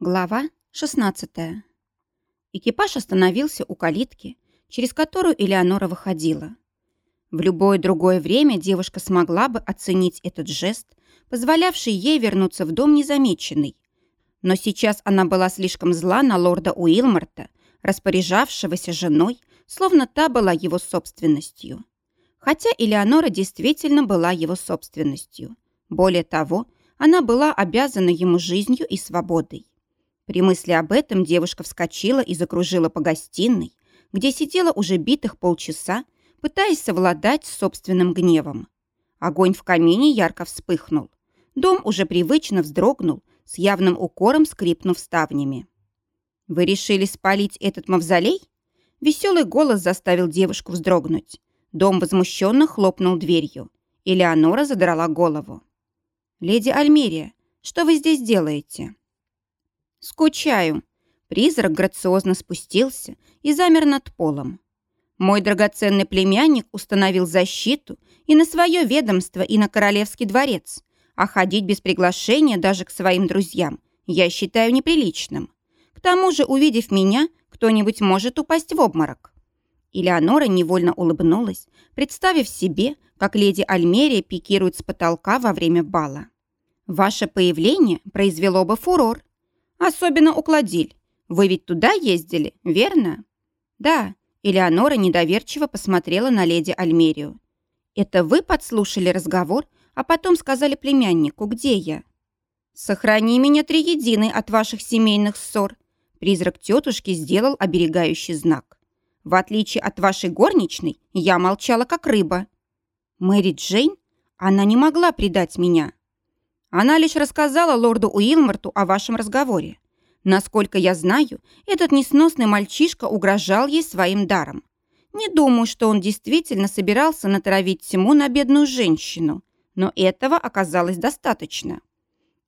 Глава 16. Экипаж остановился у калитки, через которую Элеонора выходила. В любое другое время девушка смогла бы оценить этот жест, позволявший ей вернуться в дом незамеченной. Но сейчас она была слишком зла на лорда Уилмарта, распоряжавшегося женой, словно та была его собственностью. Хотя Элеонора действительно была его собственностью. Более того, она была обязана ему жизнью и свободой. При мысли об этом девушка вскочила и закружила по гостиной, где сидела уже битых полчаса, пытаясь совладать с собственным гневом. Огонь в камине ярко вспыхнул. Дом уже привычно вздрогнул, с явным укором скрипнув ставнями. «Вы решили спалить этот мавзолей?» Веселый голос заставил девушку вздрогнуть. Дом возмущенно хлопнул дверью. Элеонора задрала голову. «Леди Альмерия, что вы здесь делаете?» «Скучаю». Призрак грациозно спустился и замер над полом. Мой драгоценный племянник установил защиту и на свое ведомство, и на королевский дворец, а ходить без приглашения даже к своим друзьям я считаю неприличным. К тому же, увидев меня, кто-нибудь может упасть в обморок. Элеонора невольно улыбнулась, представив себе, как леди Альмерия пикирует с потолка во время бала. «Ваше появление произвело бы фурор», Особенно у Кладиль. Вы ведь туда ездили, верно? Да. Элеонора недоверчиво посмотрела на леди Альмерию. Это вы подслушали разговор, а потом сказали племяннику, где я? Сохрани меня триединой от ваших семейных ссор. Призрак тетушки сделал оберегающий знак. В отличие от вашей горничной, я молчала как рыба. Мэри Джейн? Она не могла предать меня. Она лишь рассказала лорду Уилмарту о вашем разговоре. Насколько я знаю, этот несносный мальчишка угрожал ей своим даром. Не думаю, что он действительно собирался натравить тьму на бедную женщину, но этого оказалось достаточно.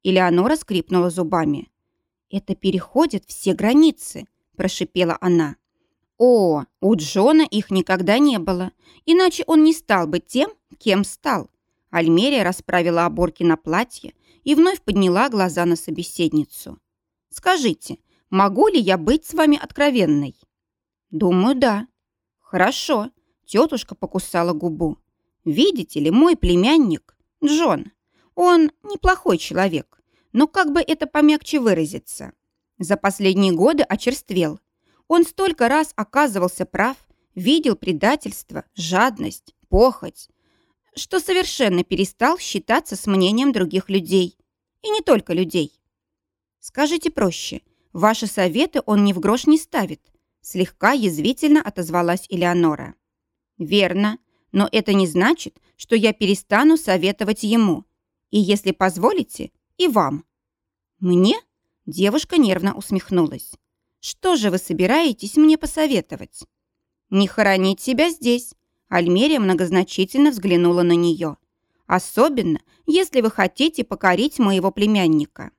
Элеонора скрипнула зубами. «Это переходит все границы», – прошипела она. «О, у Джона их никогда не было, иначе он не стал бы тем, кем стал. Альмерия расправила оборки на платье и вновь подняла глаза на собеседницу. «Скажите, могу ли я быть с вами откровенной?» «Думаю, да». «Хорошо», – тетушка покусала губу. «Видите ли, мой племянник, Джон, он неплохой человек, но как бы это помягче выразиться. За последние годы очерствел. Он столько раз оказывался прав, видел предательство, жадность, похоть, что совершенно перестал считаться с мнением других людей. И не только людей. Скажите проще, ваши советы он ни в грош не ставит, слегка язвительно отозвалась Элеонора. Верно, но это не значит, что я перестану советовать ему. И если позволите, и вам. Мне? Девушка нервно усмехнулась. Что же вы собираетесь мне посоветовать? Не хоронить себя здесь, Альмерия многозначительно взглянула на нее. «Особенно, если вы хотите покорить моего племянника».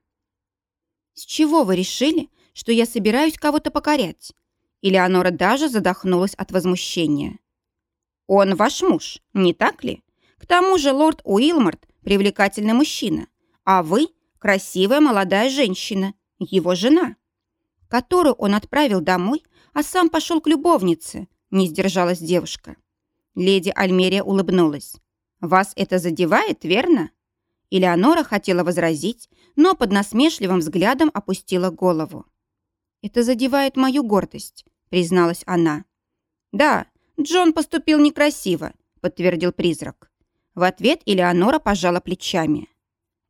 «С чего вы решили, что я собираюсь кого-то покорять?» Элеонора даже задохнулась от возмущения. «Он ваш муж, не так ли? К тому же лорд Уилмарт – привлекательный мужчина, а вы – красивая молодая женщина, его жена, которую он отправил домой, а сам пошел к любовнице», – не сдержалась девушка. Леди Альмерия улыбнулась. «Вас это задевает, верно?» Элеонора хотела возразить, но под насмешливым взглядом опустила голову. «Это задевает мою гордость», — призналась она. «Да, Джон поступил некрасиво», — подтвердил призрак. В ответ Элеонора пожала плечами.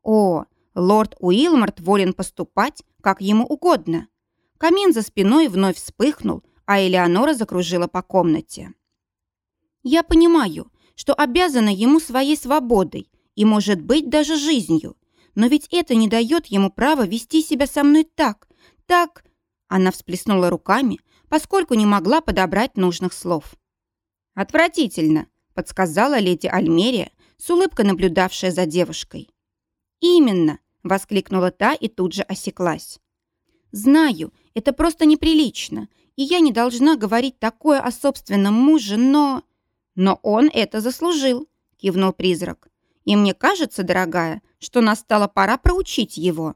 «О, лорд Уилмарт волен поступать, как ему угодно». Камин за спиной вновь вспыхнул, а Элеонора закружила по комнате. Я понимаю, что обязана ему своей свободой и, может быть, даже жизнью. Но ведь это не дает ему права вести себя со мной так, так...» Она всплеснула руками, поскольку не могла подобрать нужных слов. «Отвратительно», — подсказала леди Альмерия, с улыбкой наблюдавшая за девушкой. «Именно», — воскликнула та и тут же осеклась. «Знаю, это просто неприлично, и я не должна говорить такое о собственном муже, но...» «Но он это заслужил», — кивнул призрак. «И мне кажется, дорогая, что настала пора проучить его».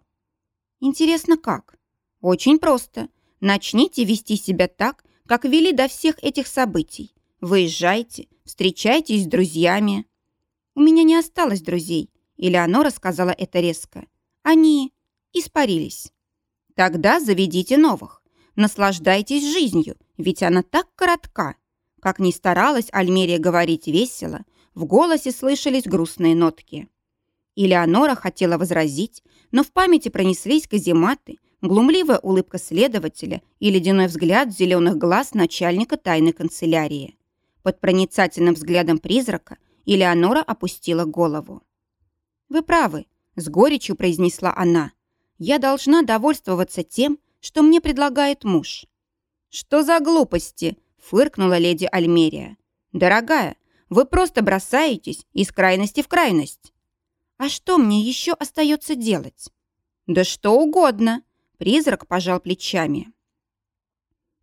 «Интересно, как?» Очень просто. Начните вести себя так, как вели до всех этих событий. Выезжайте, встречайтесь с друзьями. У меня не осталось друзей. Элеонора сказала это резко. Они испарились. Тогда заведите новых. Наслаждайтесь жизнью, ведь она так коротка. Как ни старалась Альмерия говорить весело, в голосе слышались грустные нотки. Элеонора хотела возразить, но в памяти пронеслись казематы, глумливая улыбка следователя и ледяной взгляд зеленых глаз начальника тайной канцелярии. Под проницательным взглядом призрака Элеонора опустила голову. «Вы правы», — с горечью произнесла она. «Я должна довольствоваться тем, что мне предлагает муж». «Что за глупости?» — фыркнула леди Альмерия. «Дорогая, вы просто бросаетесь из крайности в крайность». А что мне еще остается делать? Да что угодно. Призрак пожал плечами.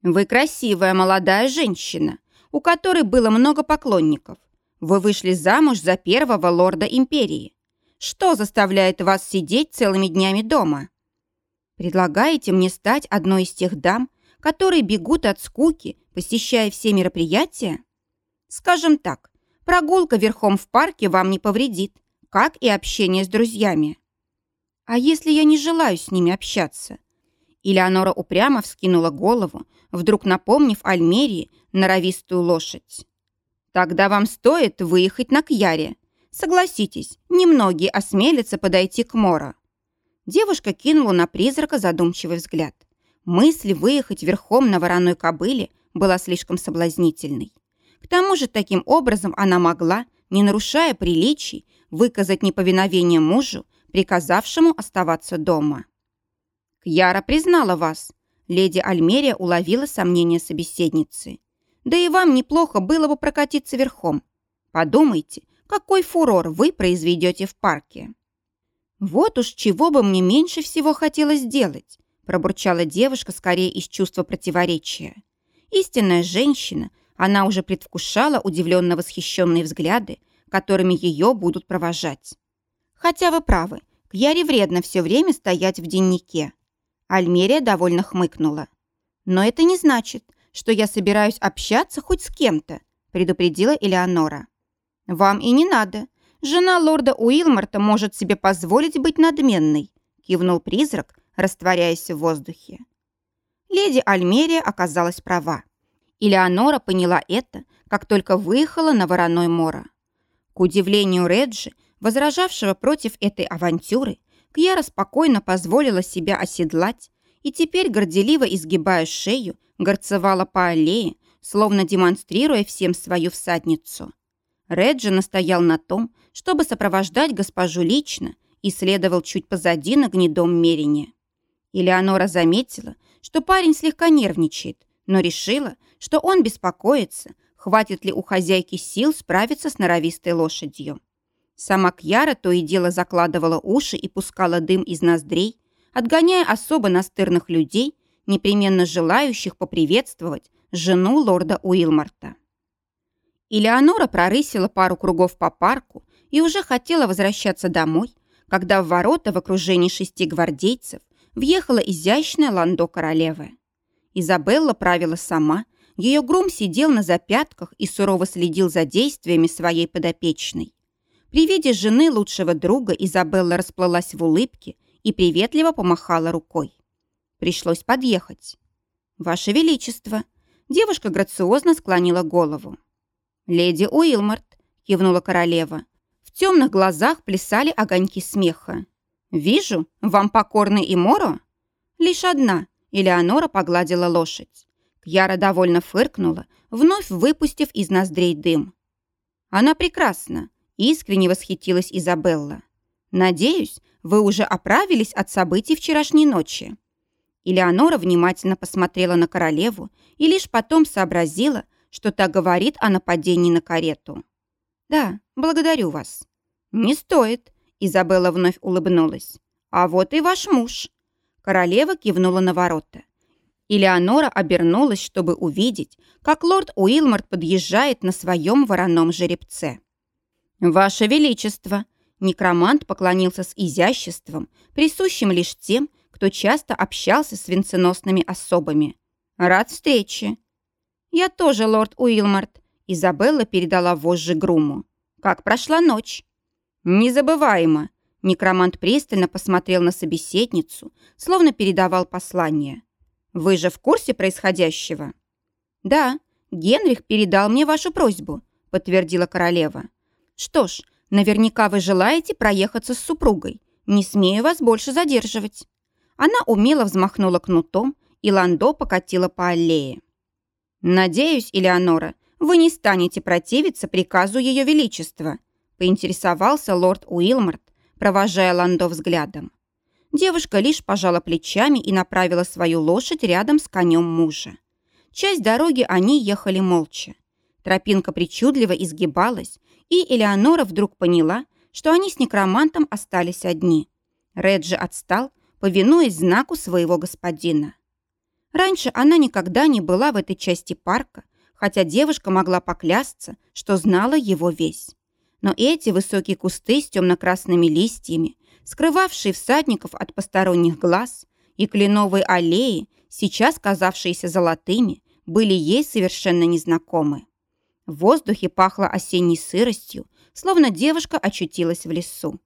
Вы красивая молодая женщина, у которой было много поклонников. Вы вышли замуж за первого лорда империи. Что заставляет вас сидеть целыми днями дома? Предлагаете мне стать одной из тех дам, которые бегут от скуки, посещая все мероприятия? Скажем так, прогулка верхом в парке вам не повредит, как и общение с друзьями. А если я не желаю с ними общаться? Элеонора упрямо вскинула голову, вдруг напомнив Альмерии норовистую лошадь. Тогда вам стоит выехать на Кьяре. Согласитесь, немногие осмелятся подойти к Мора. Девушка кинула на призрака задумчивый взгляд. Мысль выехать верхом на вороной кобыле была слишком соблазнительной. К тому же таким образом она могла, не нарушая приличий, выказать неповиновение мужу, приказавшему оставаться дома. «Кьяра признала вас», — леди Альмерия уловила сомнения собеседницы. «Да и вам неплохо было бы прокатиться верхом. Подумайте, какой фурор вы произведете в парке». «Вот уж чего бы мне меньше всего хотелось сделать», пробурчала девушка скорее из чувства противоречия. Истинная женщина, она уже предвкушала удивленно восхищенные взгляды, которыми ее будут провожать. Хотя вы правы, Кьяре вредно все время стоять в деннике. Альмерия довольно хмыкнула. Но это не значит, что я собираюсь общаться хоть с кем-то, предупредила Элеонора. Вам и не надо. Жена лорда Уилмарта может себе позволить быть надменной, кивнул призрак, растворяясь в воздухе. Леди Альмерия оказалась права. Элеонора поняла это, как только выехала на Вороной Мора. К удивлению Реджи, возражавшего против этой авантюры, Кьяра спокойно позволила себя оседлать и теперь, горделиво изгибая шею, горцевала по аллее, словно демонстрируя всем свою всадницу. Реджи настоял на том, чтобы сопровождать госпожу лично и следовал чуть позади на гнедом мерине. Элеонора заметила, что парень слегка нервничает, но решила, что он беспокоится, хватит ли у хозяйки сил справиться с норовистой лошадью. Сама Кьяра то и дело закладывала уши и пускала дым из ноздрей, отгоняя особо настырных людей, непременно желающих поприветствовать жену лорда Уилмарта. Элеонора прорысила пару кругов по парку и уже хотела возвращаться домой, когда в ворота в окружении шести гвардейцев въехала изящная ландо королевы. Изабелла правила сама, ее грум сидел на запятках и сурово следил за действиями своей подопечной. При виде жены лучшего друга Изабелла расплылась в улыбке и приветливо помахала рукой. Пришлось подъехать. «Ваше Величество!» Девушка грациозно склонила голову. «Леди Уилмарт!» – кивнула королева. В темных глазах плясали огоньки смеха. «Вижу, вам покорны и Моро?» «Лишь одна», – Элеонора погладила лошадь. Кьяра довольно фыркнула, вновь выпустив из ноздрей дым. «Она прекрасна», — искренне восхитилась Изабелла. «Надеюсь, вы уже оправились от событий вчерашней ночи». Элеонора внимательно посмотрела на королеву и лишь потом сообразила, что та говорит о нападении на карету. «Да, благодарю вас». «Не стоит», — Изабелла вновь улыбнулась. «А вот и ваш муж». Королева кивнула на ворота. Элеонора обернулась, чтобы увидеть, как лорд Уилмарт подъезжает на своем вороном жеребце. «Ваше Величество!» Некромант поклонился с изяществом, присущим лишь тем, кто часто общался с венценосными особами. Рад встрече. Я тоже, лорд Уилмарт. Изабелла передала вожжи Груму. Как прошла ночь? Незабываемо. Некромант пристально посмотрел на собеседницу, словно передавал послание. «Вы же в курсе происходящего?» «Да, Генрих передал мне вашу просьбу», — подтвердила королева. «Что ж, наверняка вы желаете проехаться с супругой. Не смею вас больше задерживать». Она умело взмахнула кнутом, и Ландо покатила по аллее. «Надеюсь, Элеонора, вы не станете противиться приказу Ее Величества», поинтересовался лорд Уилмарт, провожая Ландо взглядом. Девушка лишь пожала плечами и направила свою лошадь рядом с конем мужа. Часть дороги они ехали молча. Тропинка причудливо изгибалась, и Элеонора вдруг поняла, что они с некромантом остались одни. Реджи отстал, повинуясь знаку своего господина. Раньше она никогда не была в этой части парка, хотя девушка могла поклясться, что знала его весь. Но эти высокие кусты с темно-красными листьями, скрывавшие всадников от посторонних глаз, и кленовые аллеи, сейчас казавшиеся золотыми, были ей совершенно незнакомы. В воздухе пахло осенней сыростью, словно девушка очутилась в лесу.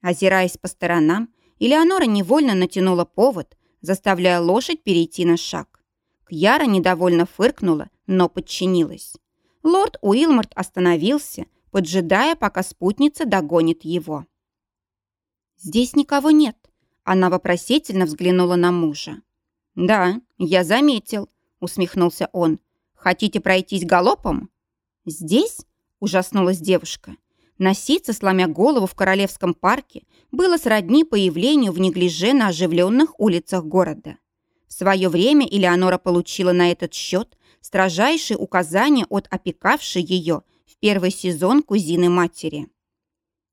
Озираясь по сторонам, Элеонора невольно натянула повод, заставляя лошадь перейти на шаг. Кьяра недовольно фыркнула, но подчинилась. Лорд Уилморт остановился, поджидая, пока спутница догонит его. «Здесь никого нет», — она вопросительно взглянула на мужа. «Да, я заметил», — усмехнулся он. «Хотите пройтись галопом?» «Здесь?» — ужаснулась девушка. Носиться, сломя голову в Королевском парке, было сродни появлению в неглиже на оживленных улицах города. В свое время Элеонора получила на этот счет строжайшие указания от опекавшей ее в первый сезон кузины матери.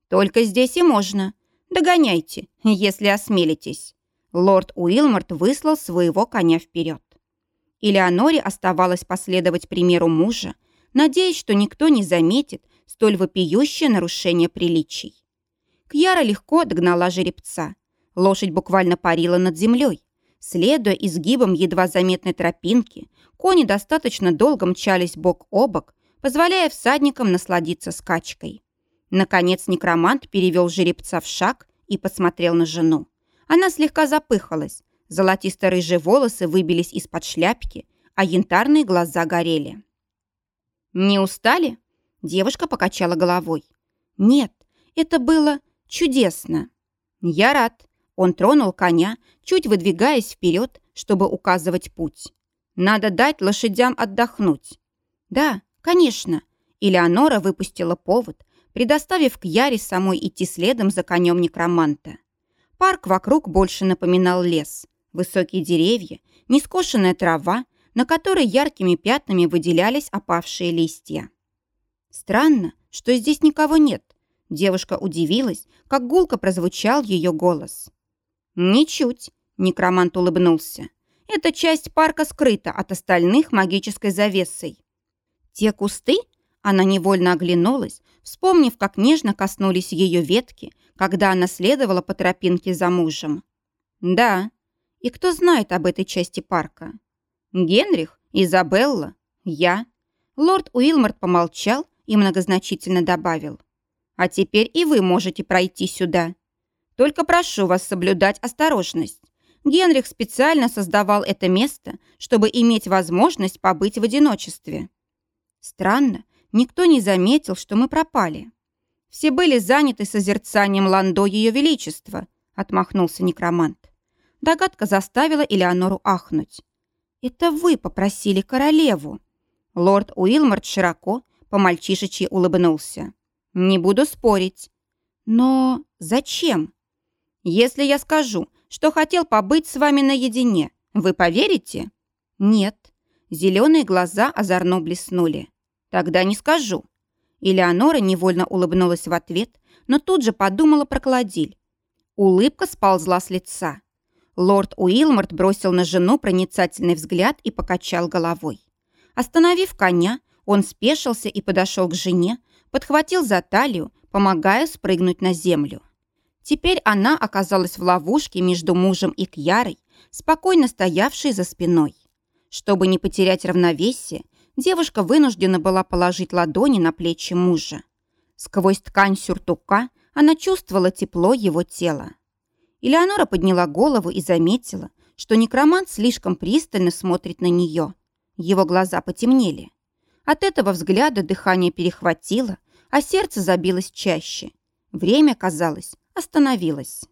«Только здесь и можно. Догоняйте, если осмелитесь». Лорд Уилморт выслал своего коня вперед. Элеоноре оставалось последовать примеру мужа, надеясь, что никто не заметит, столь вопиющее нарушение приличий. Кьяра легко догнала жеребца. Лошадь буквально парила над землей. Следуя изгибам едва заметной тропинки, кони достаточно долго мчались бок о бок, позволяя всадникам насладиться скачкой. Наконец некромант перевел жеребца в шаг и посмотрел на жену. Она слегка запыхалась, золотисто-рыжие волосы выбились из-под шляпки, а янтарные глаза горели. «Не устали?» Девушка покачала головой. «Нет, это было чудесно». «Я рад». Он тронул коня, чуть выдвигаясь вперед, чтобы указывать путь. «Надо дать лошадям отдохнуть». «Да, конечно». Элеонора выпустила повод, предоставив к Яре самой идти следом за конем некроманта. Парк вокруг больше напоминал лес. Высокие деревья, нескошенная трава, на которой яркими пятнами выделялись опавшие листья. Странно, что здесь никого нет. Девушка удивилась, как гулко прозвучал ее голос. «Ничуть», — некромант улыбнулся. «Эта часть парка скрыта от остальных магической завесой». «Те кусты?» Она невольно оглянулась, вспомнив, как нежно коснулись ее ветки, когда она следовала по тропинке за мужем. «Да. И кто знает об этой части парка?» «Генрих, Изабелла, я». Лорд Уилмарт помолчал, и многозначительно добавил. «А теперь и вы можете пройти сюда. Только прошу вас соблюдать осторожность. Генрих специально создавал это место, чтобы иметь возможность побыть в одиночестве». Странно, никто не заметил, что мы пропали. Все были заняты созерцанием Ландо Ее Величества, отмахнулся некромант. Догадка заставила Элеонору ахнуть. «Это вы попросили королеву». Лорд Уилмарт широко, по-мальчишечьи улыбнулся. «Не буду спорить». «Но зачем?» «Если я скажу, что хотел побыть с вами наедине, вы поверите?» «Нет». Зеленые глаза озорно блеснули. «Тогда не скажу». Элеонора невольно улыбнулась в ответ, но тут же подумала про Кладиль. Улыбка сползла с лица. Лорд Уилморт бросил на жену проницательный взгляд и покачал головой. Остановив коня, он спешился и подошел к жене, подхватил за талию, помогая спрыгнуть на землю. Теперь она оказалась в ловушке между мужем и Кьярой, спокойно стоявшей за спиной. Чтобы не потерять равновесие, девушка вынуждена была положить ладони на плечи мужа. Сквозь ткань сюртука она чувствовала тепло его тела. Элеонора подняла голову и заметила, что некромант слишком пристально смотрит на нее. Его глаза потемнели. От этого взгляда дыхание перехватило, а сердце забилось чаще. Время, казалось, остановилось.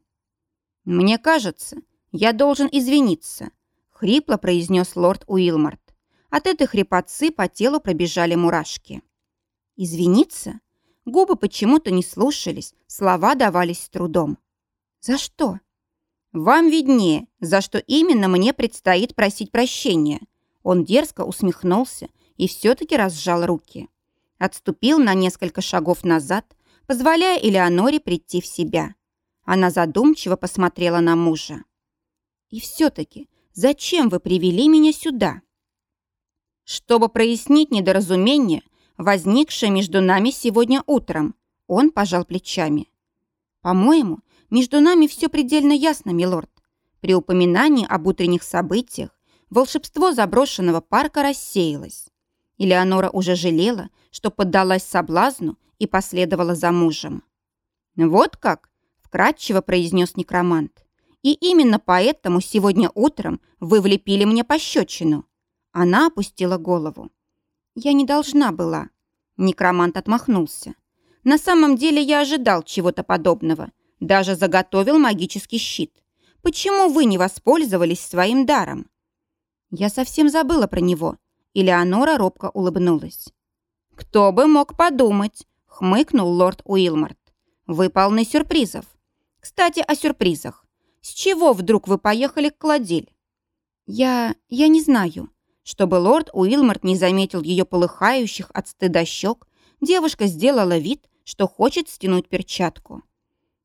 «Мне кажется, я должен извиниться», — хрипло произнес лорд Уилмарт. От этой хрипотцы по телу пробежали мурашки. «Извиниться?» Губы почему-то не слушались, слова давались с трудом. «За что?» «Вам виднее, за что именно мне предстоит просить прощения». Он дерзко усмехнулся и все-таки разжал руки. Отступил на несколько шагов назад, позволяя Элеоноре прийти в себя. Она задумчиво посмотрела на мужа. «И все-таки, зачем вы привели меня сюда?» «Чтобы прояснить недоразумение, возникшее между нами сегодня утром», он пожал плечами. «По-моему, между нами все предельно ясно, милорд. При упоминании об утренних событиях волшебство заброшенного парка рассеялось. Элеонора уже жалела, что поддалась соблазну и последовала за мужем. «Вот как?» – вкратчиво произнес некромант. «И именно поэтому сегодня утром вы влепили мне пощечину». Она опустила голову. «Я не должна была». Некромант отмахнулся. «На самом деле я ожидал чего-то подобного – даже заготовил магический щит. Почему вы не воспользовались своим даром? Я совсем забыла про него. И Леонора робко улыбнулась. «Кто бы мог подумать?» — хмыкнул лорд Уилмарт. «Вы полны сюрпризов. Кстати, о сюрпризах. С чего вдруг вы поехали к Кладиль?» «Я... я не знаю». Чтобы лорд Уилмарт не заметил ее полыхающих от стыда щек, девушка сделала вид, что хочет стянуть перчатку.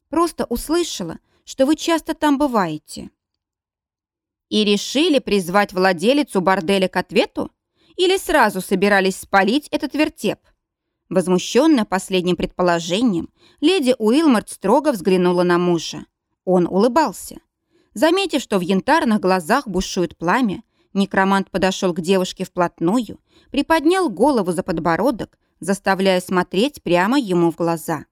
Просто услышала, что вы часто там бываете». «И решили призвать владелицу борделя к ответу? Или сразу собирались спалить этот вертеп?» Возмущенная последним предположением, леди Уилмарт строго взглянула на мужа. Он улыбался. Заметив, что в янтарных глазах бушует пламя, некромант подошел к девушке вплотную, приподнял голову за подбородок, заставляя смотреть прямо ему в глаза.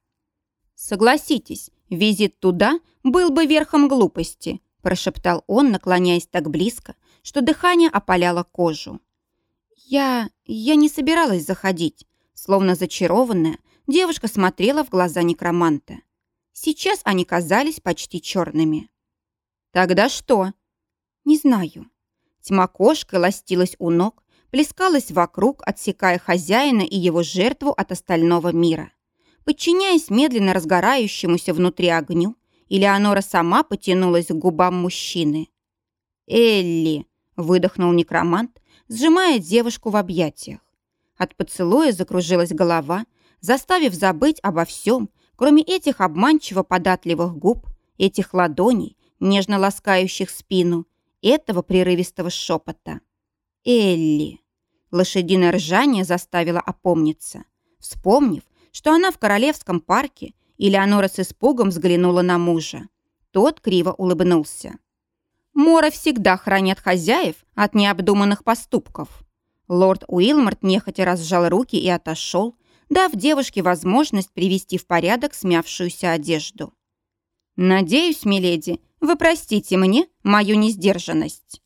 «Согласитесь, «Визит туда был бы верхом глупости», прошептал он, наклоняясь так близко, что дыхание опаляло кожу. «Я... я не собиралась заходить», словно зачарованная, девушка смотрела в глаза некроманта. Сейчас они казались почти черными. «Тогда что?» «Не знаю». Тьма кошкой ластилась у ног, плескалась вокруг, отсекая хозяина и его жертву от остального мира. Подчиняясь медленно разгорающемуся внутри огню, Элеонора сама потянулась к губам мужчины. «Элли!» – выдохнул некромант, сжимая девушку в объятиях. От поцелуя закружилась голова, заставив забыть обо всем, кроме этих обманчиво податливых губ, этих ладоней, нежно ласкающих спину, этого прерывистого шепота. «Элли!» Лошадиное ржание заставило опомниться. Вспомнив, что она в Королевском парке, и Леонора с испугом взглянула на мужа. Тот криво улыбнулся. Мора всегда хранят хозяев от необдуманных поступков. Лорд Уилморт нехотя разжал руки и отошел, дав девушке возможность привести в порядок смявшуюся одежду. «Надеюсь, миледи, вы простите мне мою несдержанность».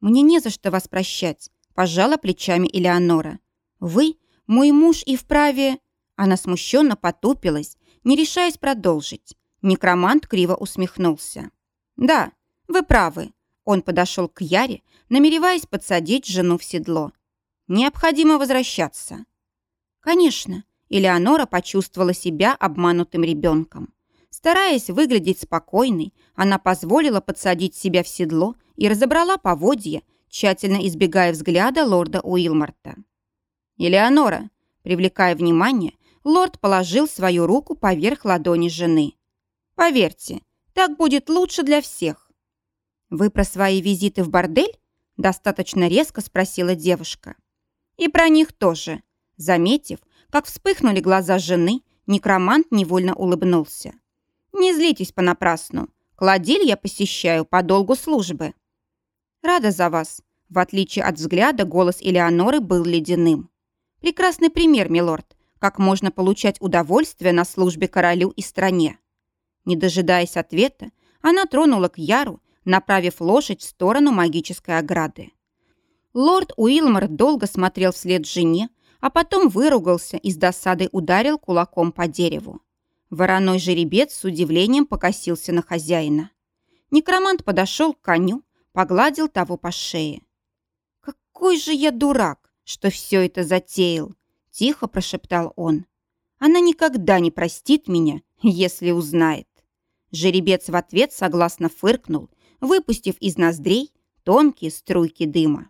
«Мне не за что вас прощать», – пожала плечами Элеонора. «Вы, мой муж и вправе...» Она смущенно потупилась, не решаясь продолжить. Некромант криво усмехнулся. «Да, вы правы». Он подошел к Яре, намереваясь подсадить жену в седло. «Необходимо возвращаться». Конечно, Элеонора почувствовала себя обманутым ребенком. Стараясь выглядеть спокойной, она позволила подсадить себя в седло и разобрала поводья, тщательно избегая взгляда лорда Уилмарта. «Элеонора», привлекая внимание, лорд положил свою руку поверх ладони жены. «Поверьте, так будет лучше для всех». «Вы про свои визиты в бордель?» Достаточно резко спросила девушка. «И про них тоже». Заметив, как вспыхнули глаза жены, некромант невольно улыбнулся. Не злитесь понапрасну. Кладиль я посещаю по долгу службы. Рада за вас. В отличие от взгляда, голос Элеоноры был ледяным. Прекрасный пример, милорд, как можно получать удовольствие на службе королю и стране. Не дожидаясь ответа, она тронула к Яру, направив лошадь в сторону магической ограды. Лорд Уилмор долго смотрел вслед жене, а потом выругался и с досадой ударил кулаком по дереву. Вороной жеребец с удивлением покосился на хозяина. Некромант подошел к коню, погладил того по шее. «Какой же я дурак, что все это затеял!» – тихо прошептал он. «Она никогда не простит меня, если узнает». Жеребец в ответ согласно фыркнул, выпустив из ноздрей тонкие струйки дыма.